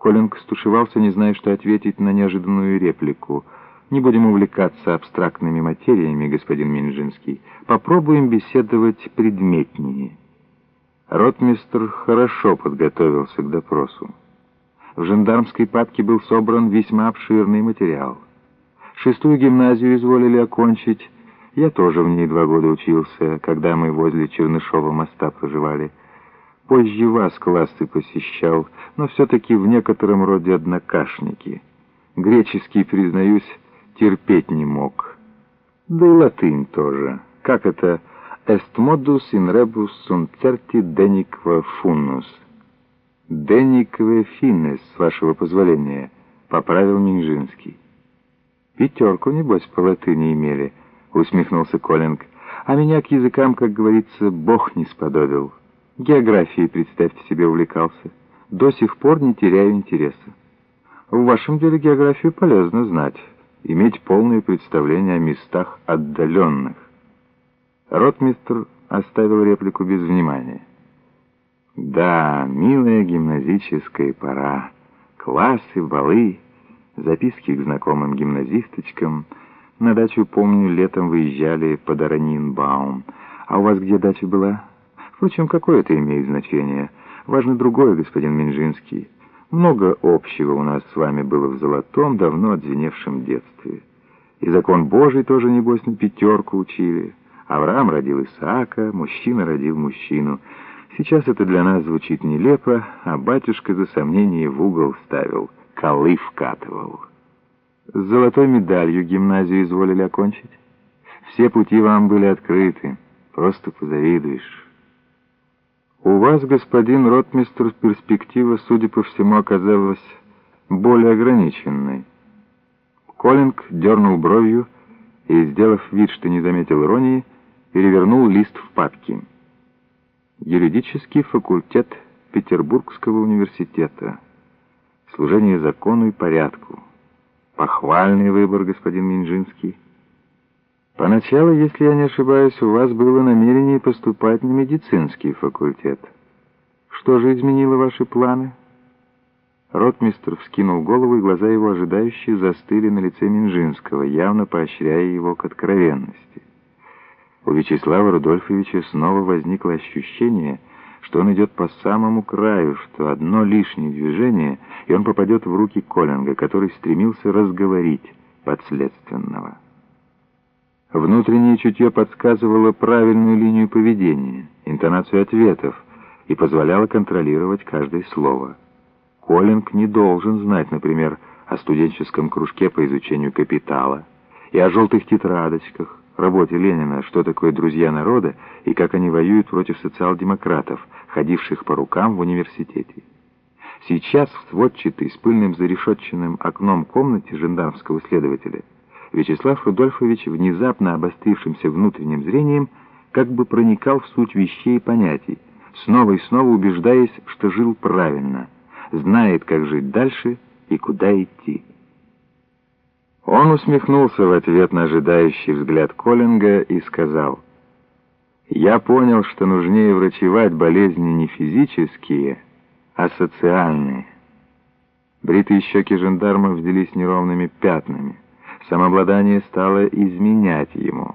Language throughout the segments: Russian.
Коллинг стушевался, не зная, что ответить на неожиданную реплику. «Не будем увлекаться абстрактными материями, господин Минжинский. Попробуем беседовать предметнее». Ротмистр хорошо подготовился к допросу. В жандармской папке был собран весьма обширный материал. Шестую гимназию изволили окончить. Я тоже в ней два года учился, когда мы возле Чернышова моста проживали. Позже вас классы посещал, но все-таки в некотором роде однокашники. Греческий, признаюсь, терпеть не мог. Да и латынь тоже. Как это «est modus in rebus sunt certi denique funus»? «Деникове финес, с вашего позволения», — поправил Минжинский. «Пятерку, небось, по латыни имели», — усмехнулся Коллинг. «А меня к языкам, как говорится, Бог не сподобил. Географией, представьте себе, увлекался. До сих пор не теряю интереса. В вашем деле географию полезно знать, иметь полное представление о местах отдаленных». Ротмистр оставил реплику без внимания. Да, милая гимназическая пора. Классы, балы, записки к знакомым гимназисточкам. На дачу, помню, летом выезжали под Аранинбаум. А у вас где дача была? Впрочем, какое это имеет значение? Важно другое, господин Минжинский. Много общего у нас с вами было в золотом, давно отзвеневшем детстве. И закон Божий тоже, небось, на пятерку учили. Авраам родил Исаака, мужчина родил мужчину. Сейчас это для нас звучит нелепо, а батюшка за сомнение в угол ставил, колы вкатывал. С золотой медалью гимназию изволили окончить. Все пути вам были открыты, просто позавидуешь. У вас, господин ротмистр, перспектива, судя по всему, оказалась более ограниченной. Коллинг дернул бровью и, сделав вид, что не заметил иронии, перевернул лист в папке юридический факультет Петербургского университета. Служение закону и порядку. Похвальный выбор, господин Минжинский. Поначалу, если я не ошибаюсь, у вас было намерение поступать на медицинский факультет. Что же изменило ваши планы? Ротмистр вскинул голову, и глаза его ожидающие застыли на лице Минжинского, явно поощряя его к откровенности. У Вячеслава Рудольфовича снова возникло ощущение, что он идет по самому краю, что одно лишнее движение, и он попадет в руки Коллинга, который стремился разговорить подследственного. Внутреннее чутье подсказывало правильную линию поведения, интонацию ответов и позволяло контролировать каждое слово. Коллинг не должен знать, например, о студенческом кружке по изучению капитала и о желтых тетрадочках, работе Ленина «Что такое друзья народа» и как они воюют против социал-демократов, ходивших по рукам в университете. Сейчас в сводчатой с пыльным зарешетченным окном комнате жандармского следователя Вячеслав Рудольфович внезапно обострившимся внутренним зрением как бы проникал в суть вещей и понятий, снова и снова убеждаясь, что жил правильно, знает, как жить дальше и куда идти. Он усмехнулся в ответ на ожидающий взгляд Коллинга и сказал, «Я понял, что нужнее врачевать болезни не физические, а социальные». Бритые щеки жандарма взялись неровными пятнами. Самообладание стало изменять ему.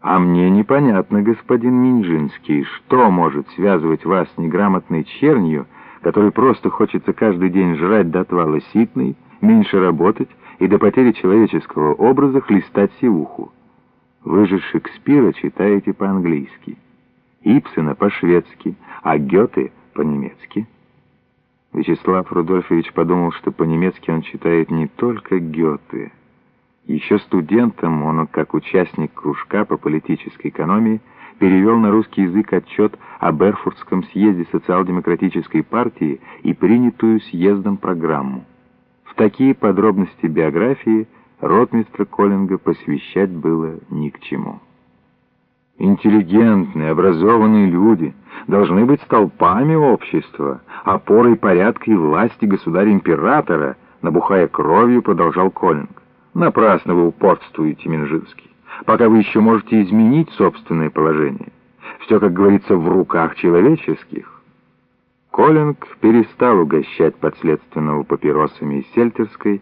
«А мне непонятно, господин Минжинский, что может связывать вас с неграмотной чернью, которой просто хочется каждый день жрать до отвала ситной, меньше работать и до потери человеческого образа хлестать сивуху. Вы же Шекспира читаете по-английски, Ипсена по-шведски, а Гёте по-немецки. Вячеслав Рудольфович подумал, что по-немецки он читает не только Гёте. Еще студентом он, как участник кружка по политической экономии, перевел на русский язык отчет о Берфуртском съезде социал-демократической партии и принятую съездом программу. В такие подробности биографии ротмистра Коллинга посвящать было ни к чему. Интеллигентные, образованные люди должны быть столпами общества, опорой порядка и власти государя-императора, набухая кровью, продолжал Коллинг. Напрасно вы упорствуете, Минжинский, пока вы еще можете изменить собственное положение. Все, как говорится, в руках человеческих. Коллинг перестал угощать подследственного папиросами из сельтерской,